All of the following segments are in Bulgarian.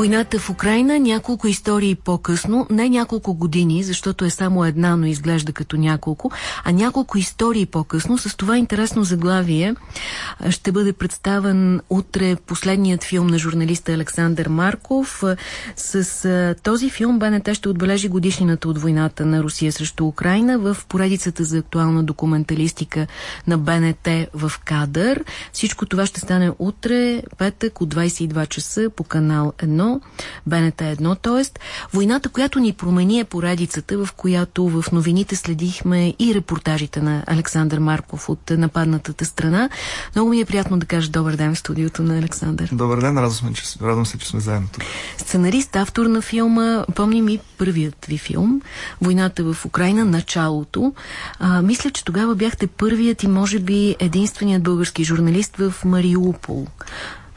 Войната в Украина, няколко истории по-късно, не няколко години, защото е само една, но изглежда като няколко, а няколко истории по-късно. С това интересно заглавие ще бъде представен утре последният филм на журналиста Александър Марков. С този филм БНТ ще отбележи годишнината от войната на Русия срещу Украина в поредицата за актуална документалистика на БНТ в Кадър. Всичко това ще стане утре, петък от 22 часа по канал 1 1, БНТ 1, т.е. войната, която ни промени е поредицата, в която в новините следихме и репортажите на Александър Марков от нападнатата страна. Много ми е приятно да кажа добър ден в студиото на Александър. Добър ден, радвам, че, радвам се, че сме заедно тук. Сценарист, автор на филма, помним и първият ви филм, Войната в Украина, началото. А, мисля, че тогава бяхте първият и може би единственият български журналист в Мариупол.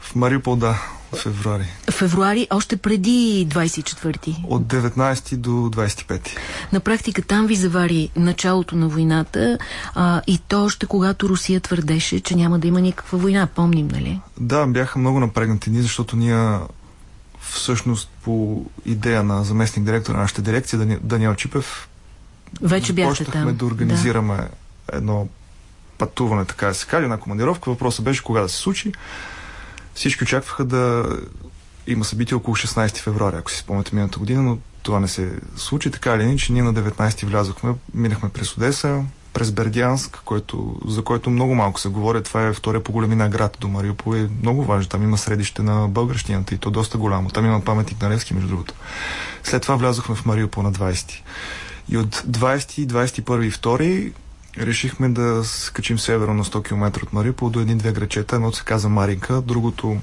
В Мариупол, да февруари. Февруари, още преди 24-ти? От 19 до 25. На практика там ви завари началото на войната а, и то още когато Русия твърдеше, че няма да има никаква война. Помним, нали? Да, бяха много напрегнати ни, защото ние всъщност по идея на заместник директора на нашата дирекция, Даниел Чипев, вече бяхте там. да организираме да. едно пътуване, така да се каже, една командировка. Въпросът беше кога да се случи. Всички очакваха да има събитие около 16 февруари, ако си спомняте миналата година, но това не се случи. Така или иначе, ние на 19 влязохме, минахме през Одеса, през Бердянск, който, за който много малко се говори. Това е втория по големина град до Мариупол. Е много важно. Там има средище на българщината и то доста голямо. Там има паметник на Левски, между другото. След това влязохме в Мариупол на 20. И от 20, 21 и 2 решихме да скачим северно на 100 км от Мариупол до едни-две грачета. Едното се каза Маринка, другото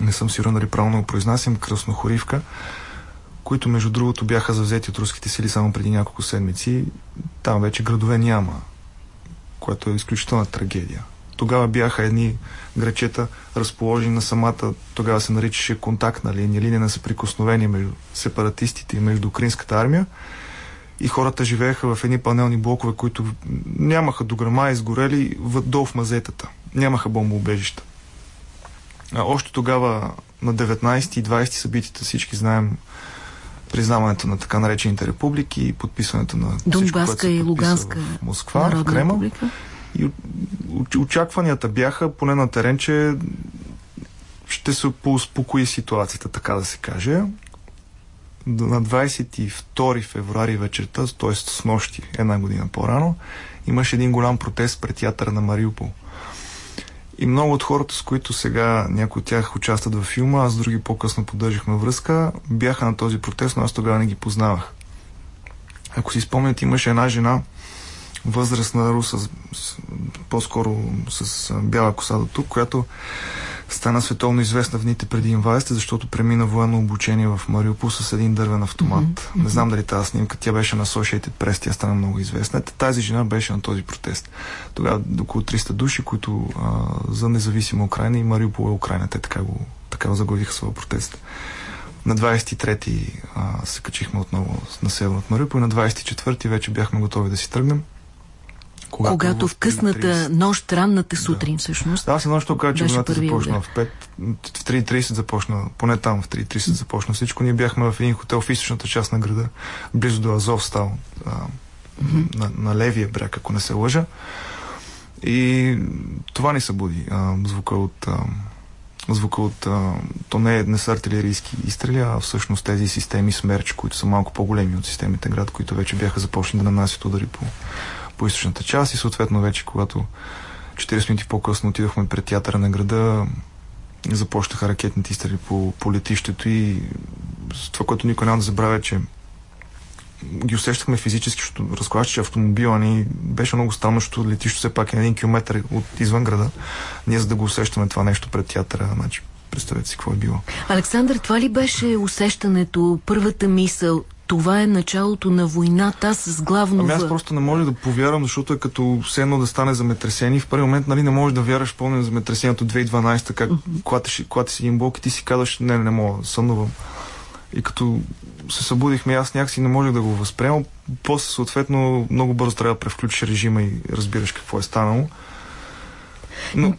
не съм сигурен дали правилно го произнасям, Краснохоривка, които между другото бяха завзети от руските сили само преди няколко седмици. Там вече градове няма, което е изключителна трагедия. Тогава бяха едни грачета, разположени на самата, тогава се наричаше контактна линия, линия на съприкосновение между сепаратистите и между украинската армия и хората живееха в едни панелни блокове, които нямаха дограма, изгорели долу в мазетата. Нямаха бомбоубежища. А още тогава на 19 и 20 събитията всички знаем признаването на така наречените републики и подписването на Донбаска и Луганска в Москва, в Кремъл. Република. И очакванията бяха, поне на терен, че ще се поуспокои ситуацията, така да се каже на 22 февруари вечерта, т.е. с нощи, една година по-рано, имаше един голям протест пред театъра на Мариупол. И много от хората, с които сега някои от тях участват във филма, аз други по-късно поддържахме връзка, бяха на този протест, но аз тогава не ги познавах. Ако си спомняте, имаше една жена, възрастна руса, по-скоро с бяла коса до тук, която стана световно известна в дните преди инвазията, защото премина военно обучение в Мариупол с един дървен автомат. Mm-hmm. Не знам дали тази снимка, тя беше на Associated Press, тя стана много известна. Тази жена беше на този протест. Тогава около 300 души, които а, за независима Украина и Мариупол е Украина. Те така го, така заглавиха своя протест. На 23-ти а, се качихме отново на север от Мариупол и на 24-ти вече бяхме готови да си тръгнем. Когато, когато в късната нощ, ранната сутрин, да. всъщност. Аз едно ще кажа, че войната започна в 5, в 3.30 започна, поне там в 3.30 започна всичко. Ние бяхме в един хотел в източната част на града, близо до Азов стал, а, на, на левия бряг, ако не се лъжа. И това ни събуди. А, звука от... А, звука от... А, то не, е, не са артилерийски изстрели, а всъщност тези системи смерч, които са малко по-големи от системите град, които вече бяха започнали да нанасят удари по по източната част и съответно вече, когато 40 минути по-късно отидохме пред театъра на града, започнаха ракетните изстрели по, по летището и това, което никой няма да забравя, че ги усещахме физически, защото разклаща, че автомобила ни беше много странно, защото летището все пак е на един километр от извън града. Ние за да го усещаме това нещо пред театъра, значи представете си какво е било. Александър, това ли беше усещането, първата мисъл? Това е началото на войната с главно... Ами аз просто не може да повярвам, защото е като все едно да стане земетресение. В първи момент нали, не можеш да вярваш пълно на земетресението 2012, как mm-hmm. клатиш, един блок и ти си казваш, не, не, не мога, сънувам. И като се събудихме, аз някакси не можех да го възприемам. После, съответно, много бързо трябва да превключиш режима и разбираш какво е станало. Но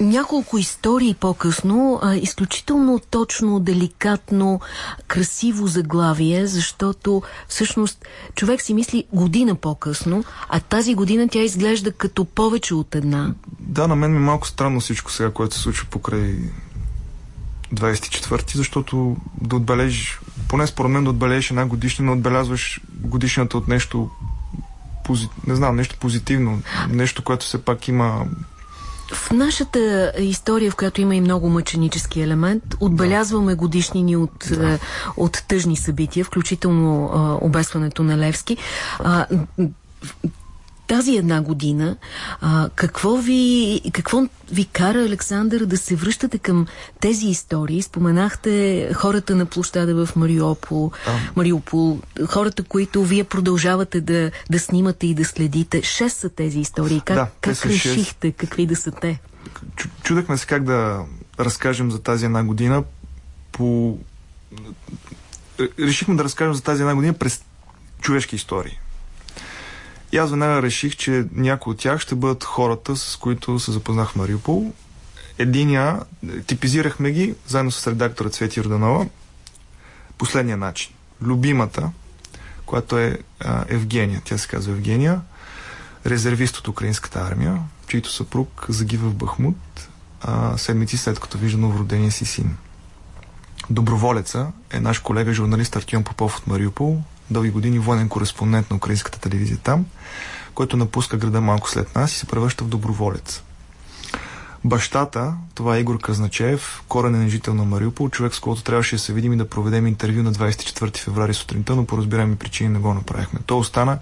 няколко истории по-късно, изключително точно, деликатно, красиво заглавие, защото всъщност човек си мисли година по-късно, а тази година тя изглежда като повече от една. Да, на мен ми е малко странно всичко сега, което се случва покрай 24-ти, защото да отбележиш, поне според мен да отбележиш една годишна, отбелязваш годишната от нещо не знам, нещо позитивно, нещо, което все пак има в нашата история, в която има и много мъченически елемент, отбелязваме годишнини от, да. от тъжни събития, включително а, обесването на Левски. А, тази една година, а, какво, ви, какво ви кара, Александър, да се връщате към тези истории? Споменахте хората на площада в Мариопол, а. Мариупол, хората, които вие продължавате да, да снимате и да следите. Шест са тези истории. Как, да, как решихте? 6. Какви да са те? Чудехме се как да разкажем за тази една година по... Решихме да разкажем за тази една година през човешки истории. И аз веднага реших, че някои от тях ще бъдат хората, с които се запознах в Мариупол. Единия, типизирахме ги, заедно с редактора Цвети Роданова, последния начин. Любимата, която е а, Евгения, тя се казва Евгения, резервист от украинската армия, чийто съпруг загива в Бахмут а, седмици след като вижда новородения си син. Доброволеца е наш колега журналист Артион Попов от Мариупол, дълги години военен кореспондент на украинската телевизия там, който напуска града малко след нас и се превръща в доброволец. Бащата, това е Игор Казначеев, коренен жител на Мариупол, човек с когото трябваше да се видим и да проведем интервю на 24 феврари сутринта, но по разбираеми причини не го направихме. Той остана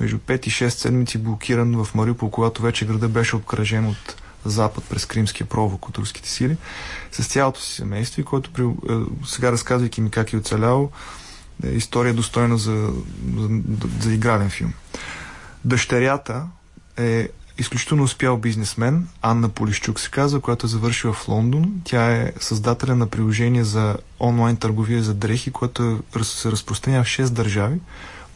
между 5 и 6 седмици блокиран в Мариупол, когато вече града беше обкръжен от запад през Кримския провок от руските сили, с цялото си семейство и който при, е, сега разказвайки ми как е оцелял, история достойна за, за, за игрален филм. Дъщерята е изключително успял бизнесмен, Анна Полищук се казва, която е завършила в Лондон. Тя е създателя на приложение за онлайн търговия за дрехи, което е, се разпространява в 6 държави,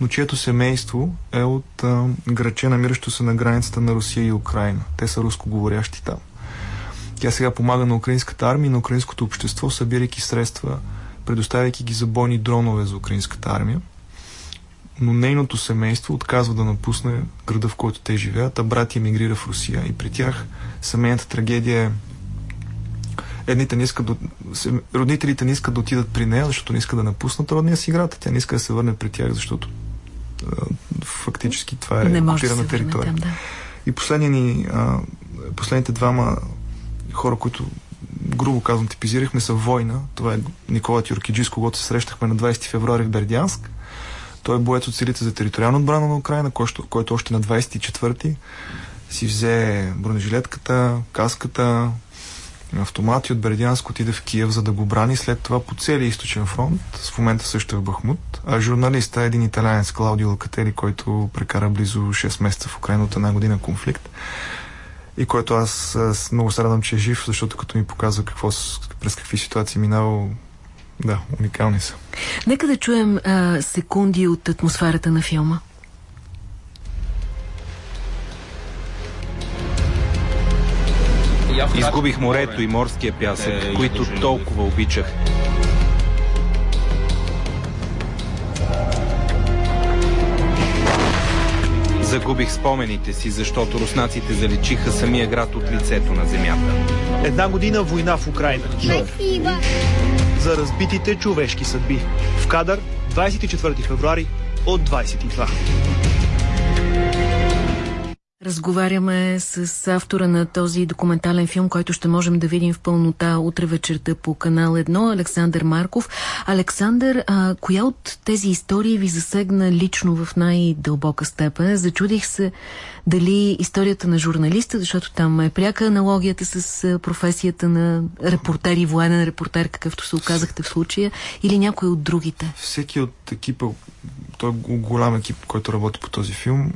но чието семейство е от а, граче, намиращо се на границата на Русия и Украина. Те са рускоговорящи там. Тя сега помага на украинската армия и на украинското общество, събирайки средства предоставяйки ги за бойни дронове за украинската армия. Но нейното семейство отказва да напусне града, в който те живеят, а брат емигрира в Русия. И при тях семейната трагедия е едните не искат да, родителите не искат да отидат при нея, защото не искат да напуснат родния си град, тя не иска да се върне при тях, защото фактически това е окупирана територия. Там, да. И последния ни, а, последните двама хора, които грубо казвам, типизирахме са война. Това е Никола Тюркиджи, с когото се срещахме на 20 февруари в Бердянск. Той е боец от силите за териториална отбрана на Украина, който, който още на 24-ти си взе бронежилетката, каската, автомати от Бердянск отиде в Киев, за да го брани. След това по целия източен фронт, в момента също е в Бахмут. А журналиста един италянец, Клаудио Лакатели, който прекара близо 6 месеца в Украина от една година конфликт и който аз, аз много се радвам, че е жив, защото като ми показва какво, през какви ситуации минал, да, уникални са. Нека да чуем а, секунди от атмосферата на филма. Изгубих морето и морския пясък, които толкова обичах. Загубих спомените си, защото руснаците заличиха самия град от лицето на земята. Една година война в Украина. За разбитите човешки съдби. В кадър 24 февруари от 22. Разговаряме с автора на този документален филм, който ще можем да видим в пълнота утре вечерта по канал 1, Александър Марков. Александър, а, коя от тези истории ви засегна лично в най-дълбока степен? Зачудих се дали историята на журналиста, защото там е пряка аналогията с професията на репортер и военен репортер, какъвто се оказахте в случая, или някой от другите? Всеки от екипа, той е голям екип, който работи по този филм,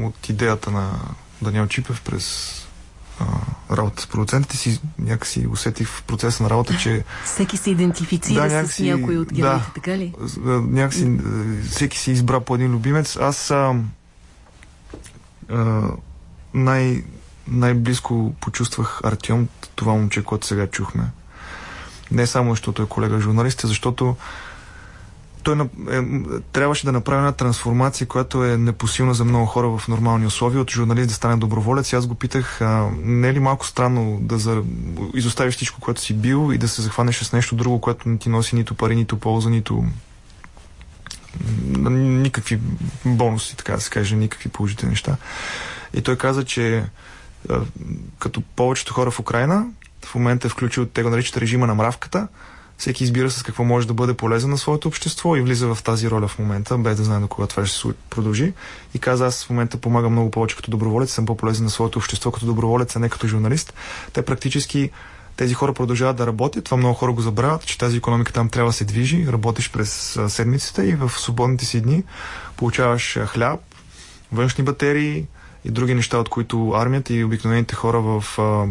от идеята на Даниел Чипев през а, работа с продуцентите си, някакси усетих в процеса на работа, че... Всеки се идентифицира да, някакси, с някой от героите, да, така ли? Някакси всеки си избра по един любимец. Аз а, а, най, най-близко почувствах Артем, това момче, което сега чухме. Не само защото е колега журналист, защото той е, трябваше да направи една трансформация, която е непосилна за много хора в нормални условия, от журналист да стане доброволец. И аз го питах, а, не е ли малко странно да за... изоставиш всичко, което си бил и да се захванеш с нещо друго, което не ти носи нито пари, нито полза, нито никакви бонуси, така да се каже, никакви положителни неща. И той каза, че като повечето хора в Украина, в момента е включил, те го наричат режима на мравката, всеки избира с какво може да бъде полезен на своето общество и влиза в тази роля в момента, без да знае до кога това ще се продължи. И каза, аз в момента помагам много повече като доброволец, съм по-полезен на своето общество като доброволец, а не като журналист. Те практически тези хора продължават да работят. Това много хора го забравят, че тази економика там трябва да се движи. Работиш през седмицата и в свободните си дни получаваш хляб, външни батерии, и други неща, от които армията и обикновените хора в а,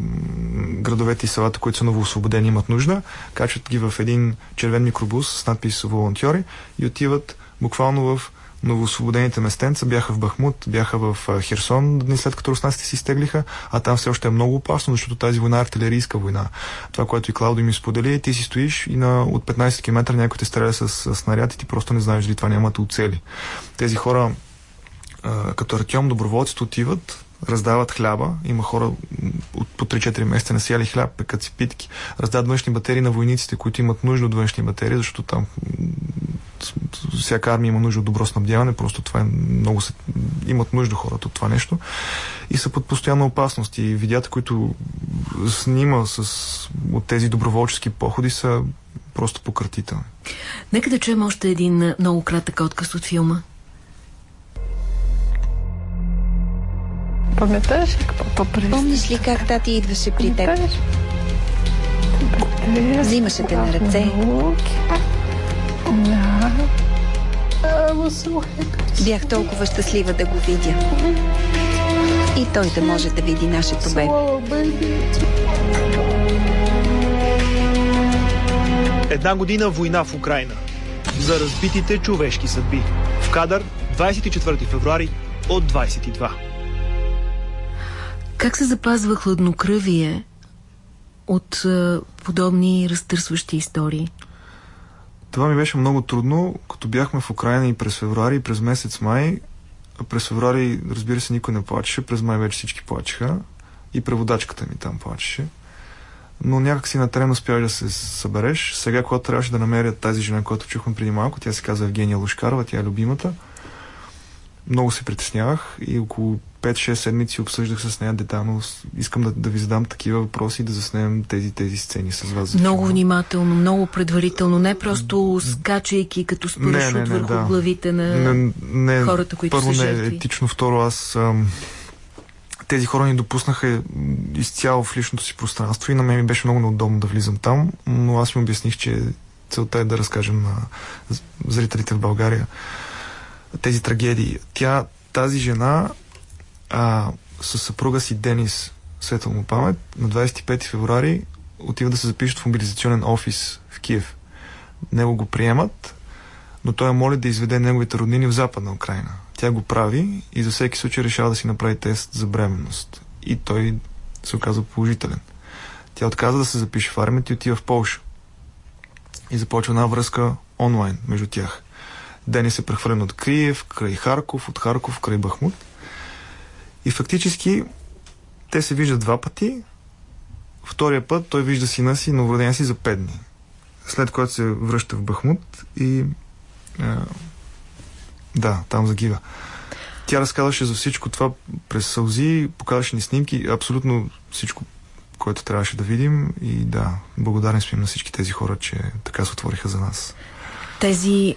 градовете и селата, които са новоосвободени, имат нужда, качват ги в един червен микробус с надпис волонтьори и отиват буквално в новоосвободените местенца бяха в Бахмут, бяха в Херсон дни след като руснаците си изтеглиха, а там все още е много опасно, защото тази война е артилерийска война. Това, което и Клаудо ми сподели, ти си стоиш и на, от 15 км някой те стреля с, с снаряд и ти просто не знаеш дали това няма да оцели. Тези хора като Артем доброволците отиват, раздават хляба. Има хора от по 3-4 месеца не сияли хляб, пекат си питки. Раздават външни батерии на войниците, които имат нужда от външни батерии, защото там всяка армия има нужда от добро снабдяване, просто това е много се, имат нужда хората от това нещо и са под постоянна опасност. И видеята, които снима с, от тези доброволчески походи са просто пократителни. Нека да чуем още един много кратък отказ от филма. Паметаш ли какво Помниш ли как тати идваше при теб? Взимаше те на ръце. Бях толкова щастлива да го видя. И той да може да види нашето бебе. Една година война в Украина. За разбитите човешки съдби. В кадър 24 февруари от 22. Как се запазва хладнокръвие от а, подобни разтърсващи истории? Това ми беше много трудно, като бяхме в Украина и през февруари, и през месец май. През февруари, разбира се, никой не плачеше, през май вече всички плачеха и преводачката ми там плачеше. Но някак си на терен успяваш да се събереш. Сега, когато трябваше да намеря тази жена, която чухме преди малко, тя се казва Евгения Лушкарова, тя е любимата, много се притеснявах и около 5-6 седмици обсъждах с нея детално. Искам да, да ви задам такива въпроси и да заснем тези, тези сцени с вас. Много филма. внимателно, много предварително, не просто скачайки като с парашут върху да. главите на не, не, хората, които първо са жертви. не етично, второ аз... Ам, тези хора ни допуснаха изцяло в личното си пространство и на мен ми беше много неудобно да влизам там, но аз ми обясних, че целта е да разкажем на зрителите в България тези трагедии. Тя, тази жена а, с съпруга си Денис, светъл му памет, на 25 февруари отива да се запишат в мобилизационен офис в Киев. Него го приемат, но той моли да изведе неговите роднини в западна Украина. Тя го прави и за всеки случай решава да си направи тест за бременност. И той се оказва положителен. Тя отказа да се запише в армията и отива в Полша. И започва една връзка онлайн между тях. Денис е прехвърлен от Криев, край Харков, от Харков край Бахмут. И фактически те се виждат два пъти. Втория път той вижда сина си, новороден си за пет дни. След което се връща в Бахмут и а, да, там загива. Тя разказваше за всичко това през сълзи, показваше ни снимки, абсолютно всичко, което трябваше да видим и да, благодарен сме на всички тези хора, че така се отвориха за нас. Тези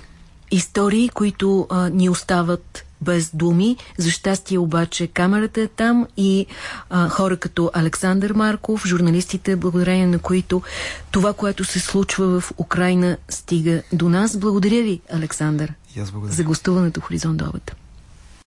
истории, които а, ни остават без думи. За щастие обаче камерата е там и а, хора като Александър Марков, журналистите, благодарение на които това, което се случва в Украина, стига до нас. Благодаря ви, Александър, за гостуването в Хоризонт Обата.